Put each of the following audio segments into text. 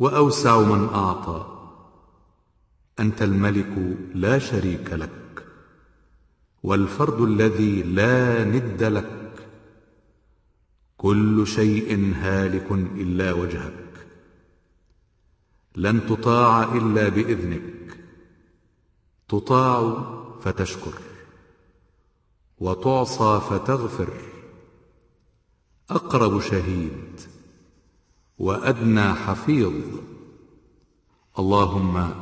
وأوسع من أعطى. أنت الملك لا شريك لك والفرد الذي لا ند لك. كل شيء هالك إلا وجهك. لن تطاع إلا بإذنك. تطاع فتشكر وتعصى فتغفر. أقرب شهيد وأدنى حفيظ. اللهم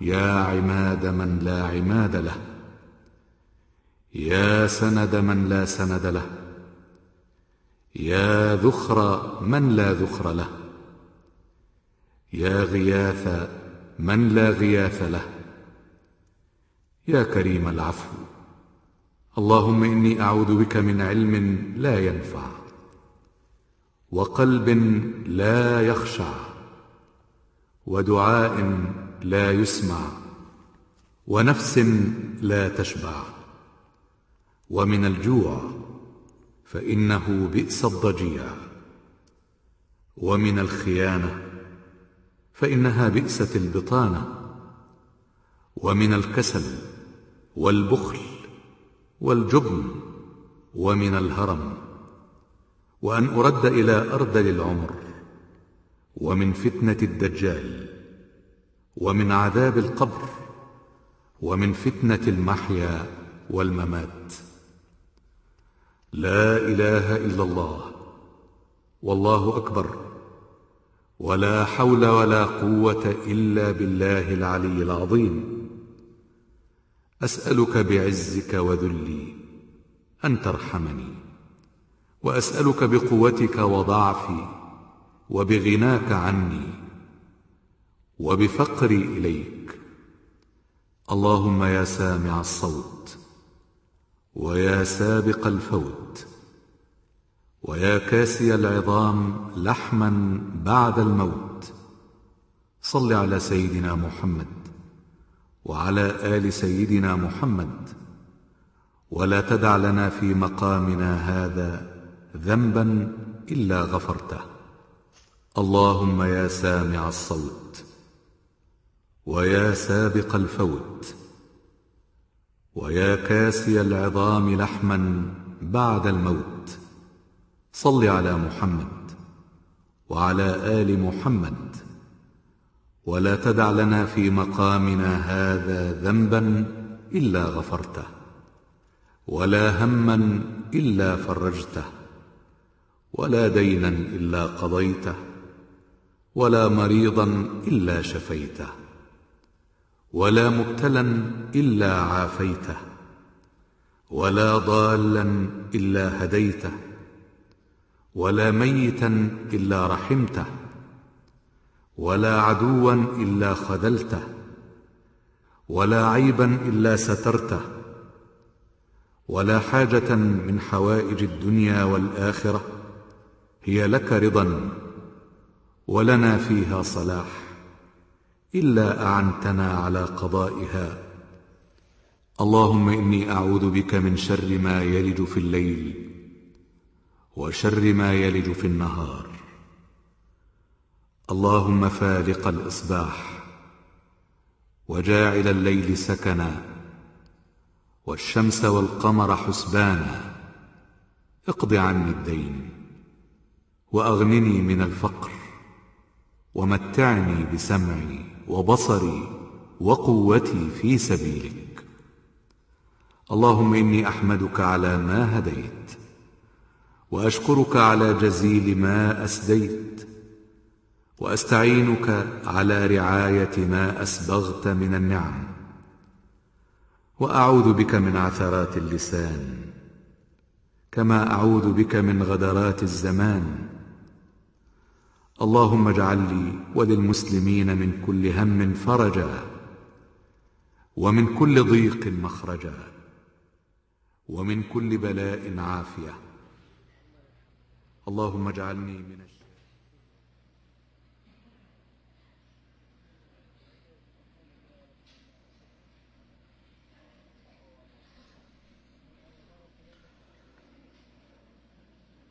يا عماد من لا عماد له يا سند من لا سند له يا ذخر من لا ذخر له يا غياث من لا غياث له. يا كريم العفو اللهم إني أعوذ بك من علم لا ينفع. وقلب لا يخشع ودعاء لا يسمع ونفس لا تشبع ومن الجوع فإنه بئس الضجيع ومن الخيانة فإنها بئست البطانة ومن الكسل والبخل والجبن ومن الهرم وأن أرد إلى أرذل العمر ومن فتنة الدجال ومن عذاب القبر ومن فتنة المحيا والممات. لا إله إلا الله والله أكبر ولا حول ولا قوة إلا بالله العلي العظيم. أسألك بعزك وذلي أن ترحمني. وأسألك بقوتك وضعفي وبغناك عني وبفقري إليك. اللهم يا سامع الصوت ويا سابق الفوت ويا كاسي العظام لحما بعد الموت. صل على سيدنا محمد وعلى آل سيدنا محمد. ولا تدع لنا في مقامنا هذا ذنبا إلا غفرته. اللهم يا سامع الصوت ويا سابق الفوت ويا كاسي العظام لحما بعد الموت. صل على محمد وعلى آل محمد. ولا تدع لنا في مقامنا هذا ذنبا إلا غفرته. ولا هما إلا فرجته. ولا دينا إلا قضيته ولا مريضا إلا شفيته ولا مبتلا إلا عافيته ولا ضالا إلا هديته ولا ميتا إلا رحمته ولا عدوا إلا خذلته ولا عيبا إلا سترته ولا حاجة من حوائج الدنيا والآخرة. هي لك رضا ولنا فيها صلاح إلا أعنتنا على قضائها. اللهم إني أعوذ بك من شر ما يلج في الليل وشر ما يلج في النهار. اللهم فالق الإصباح وجاعل الليل سكنا والشمس والقمر حسبانا. اقض عني الدين. وأغنني من الفقر ومتعني بسمعي وبصري وقوتي في سبيلك. اللهم إني أحمدك على ما هديت وأشكرك على جزيل ما أسديت وأستعينك على رعاية ما أسبغت من النعم. وأعوذ بك من عثرات اللسان كما أعوذ بك من غدرات الزمان. اللهم اجعل لي وللمسلمين من كل هم فرجا ومن كل ضيق مخرجا ومن كل بلاء عافية. اللهم اجعلني من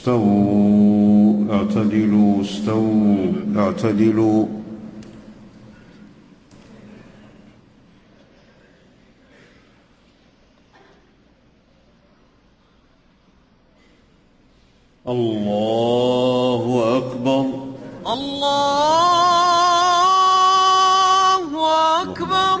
استووا اعتدلوا استووا اعتدلوا. الله أكبر الله أكبر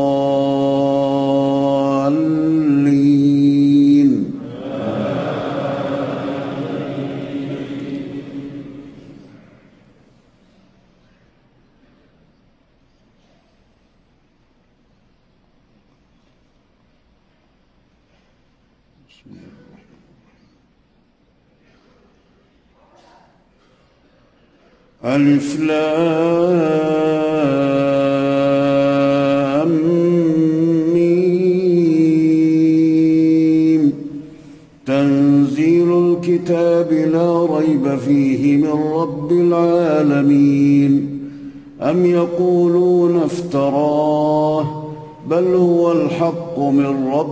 ألف لام ميم. تنزيل الكتاب لا ريب فيه من رب العالمين. أم يقولون افتراه؟ بل هو الحق من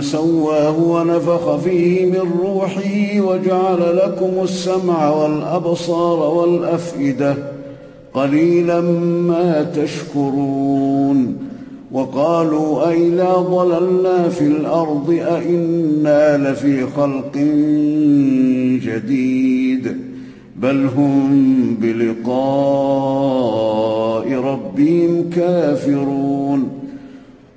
سواه ونفخ فيه من روحه وجعل لكم السمع والأبصار والأفئدة قليلا ما تشكرون. وقالوا أئذا ضللنا في الأرض أئنا لفي خلق جديد. بل هم بلقاء ربهم كافرون.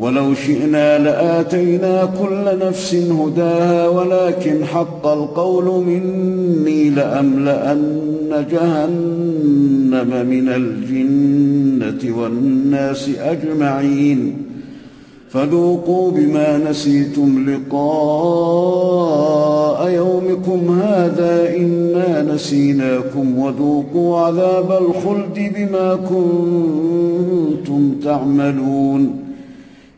ولو شئنا لآتينا كل نفس هداها ولكن حق القول مني لأملأن جهنم من الجنة والناس أجمعين. فذوقوا بما نسيتم لقاء يومكم هذا إنا نسيناكم وذوقوا عذاب الخلد بما كنتم تعملون.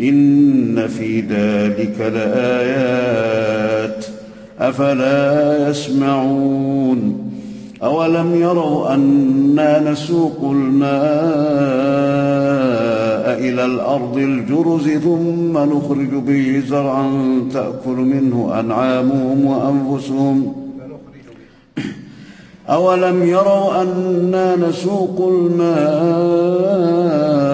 إن في ذلك لآيات. أفلا يسمعون؟ أولم يروا أنا نسوق الماء إلى الأرض الجرز ثم نخرج به زرعا تأكل منه أنعامهم وأنفسهم؟ أولم يروا أنا نسوق الماء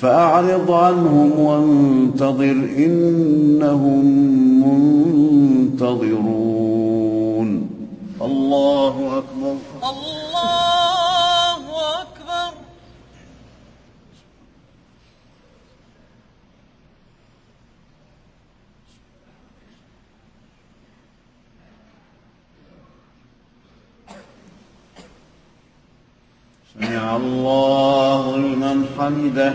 فأعرض عنهم وانتظر إنهم منتظرون. الله أكبر. الله أكبر. سمع الله لمن حمده.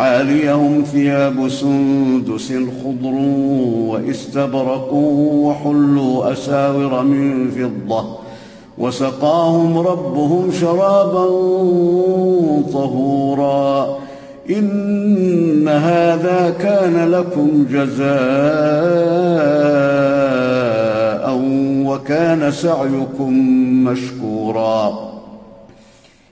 عاليهم ثياب سندس خضر واستبرق وحلوا أساور من فضة وسقاهم ربهم شرابا طهورا إن هذا كان لكم جزاء وكان سعيكم مشكورا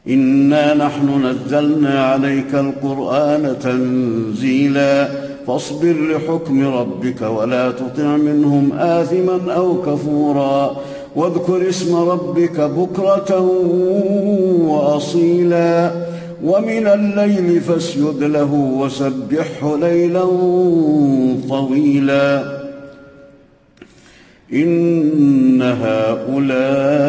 إنا نحن نزلنا عليك القرآن تنزيلا فاصبر لحكم ربك ولا تطع منهم آثما أو كفورا واذكر اسم ربك بكرة وأصيلا ومن الليل فاسجد له وسبحه ليلا طويلا إن هؤلاء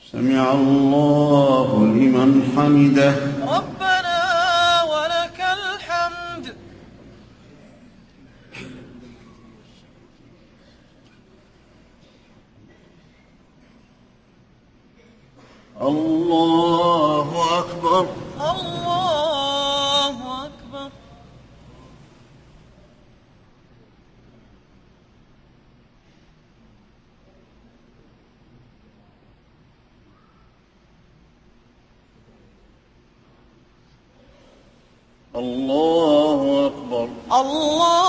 سمع الله لمن حمده ربنا ولك الحمد الله اكبر الله أكبر الله أكبر. الله